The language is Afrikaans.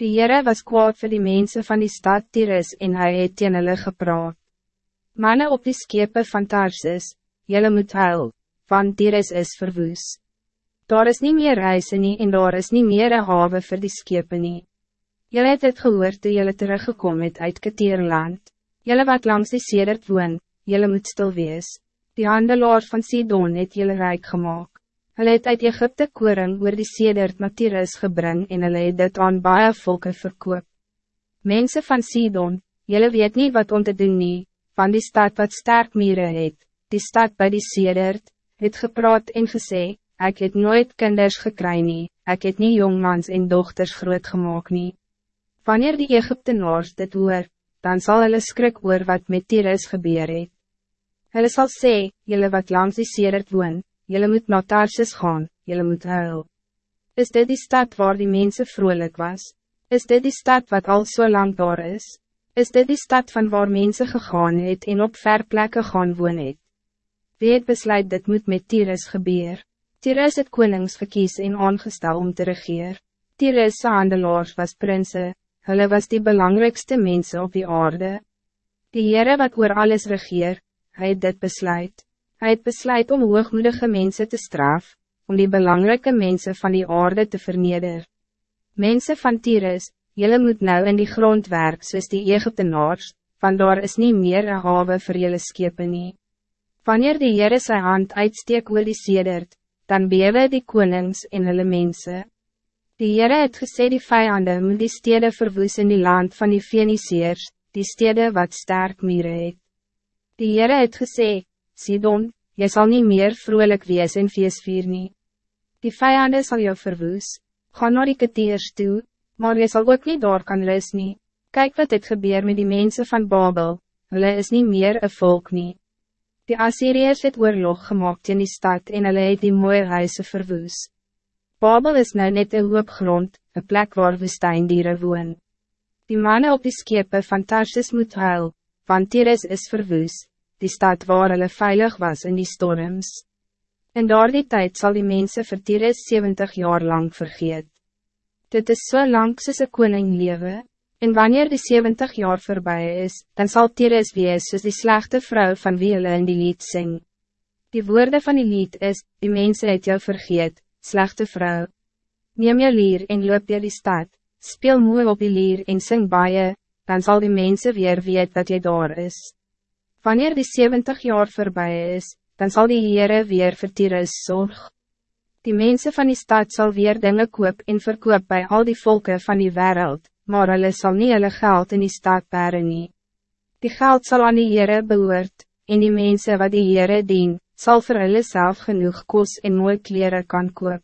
Die Heere was kwaad voor die mensen van die stad Tyrus en hy het teen hulle gepraat. Mannen op die skepe van Tarsus, jylle moet huil, want Tyrus is verwoes. Daar is niet meer reizen nie en daar is niet meer een haven voor die skepe nie. Jylle het het gehoord toe jylle teruggekom het uit Keteerland. Jylle wat langs die sedert woon, jylle moet stil wees. Die handelaar van Sidon het jylle rijk gemaakt. Hulle het uit Egypte koring oor die sedert Matthias gebring en hulle het dit aan baie volke verkoop. Mensen van Sidon, jylle weet niet wat om te doen nie, van die stad wat sterk mire het, die stad bij die sedert, het gepraat en gesê, ek het nooit kinders gekry nie, ek het nie jongmans en dochters groot gemaakt nie. Wanneer die Egyptenaars dit hoor, dan zal hulle skrik oor wat met Tyrus gebeur het. Hulle sal sê, jylle wat langs die sedert woon, jylle moet na Tarsus gaan, jylle moet huil. Is dit die stad waar die mensen vrolijk was? Is dit die stad wat al so lang daar is? Is dit die stad van waar mensen gegaan het en op ver plekke gaan woon het? Wie het besluit dit moet met Tyrus gebeur? Tyrus het konings gekies en aangestel om te regeer. Tyrus' handelaars was prinsen, hulle was die belangrijkste mensen op die aarde. Die Heere wat oor alles regeer, hy het dit besluit. Hij het besluit om hoogmoedige mensen te straf, om die belangrijke mensen van die aarde te verneder. Mensen van Tyrus, jullie moet nou in die grond werk soos die Egyptenaars, want daar is niet meer een haven voor jullie schepen nie. Wanneer die Heere sy hand uitsteek oor die sedert, dan bewe die konings en hulle mense. Die Heere het gesê die vijanden moet die stede verwoes in die land van die Feniciërs, die stede wat sterk mire het. Die Heere het gesê, Sidon, jy sal niet meer vrolijk wees en feestvier nie. Die vijanden zal jou verwoes, ga naar die keteers toe, maar jy sal ook niet daar kan rus nie. Kijk wat het gebeur met die mensen van Babel, hulle is niet meer een volk nie. Die Assyriërs het oorlog gemaakt in die stad en hulle het die mooie huise verwoes. Babel is nou net een hoop grond, een plek waar woestijndieren woon. Die mannen op die skepe van Tarsus moet huil, want Tyrus is verwoes, die stad waar hulle veilig was in die storms. In die tijd zal die mensen Tyrus 70 jaar lang vergeet. Dit is so lang soos een koning lewe, en wanneer die 70 jaar voorbij is, dan zal Tyrus wees soos die slechte vrouw van wie hulle in die lied sing. Die woorden van die lied is, die mensen het jou vergeet, slechte vrouw. Neem je lier en loop je die stad, speel mooi op die lier en sing baie, dan zal die mensen weer weet dat je daar is. Wanneer die 70 jaar voorbij is, dan zal die Heere weer vir Tyrus zorg. Die mensen van die stad zal weer dingen koop en verkoop bij al die volken van die wereld, maar hulle sal nie hulle geld in die stad bere nie. Die geld zal aan die Heere behoort, en die mensen wat die Heere dien, zal voor hulle zelf genoeg kos en mooie kleren kan koop.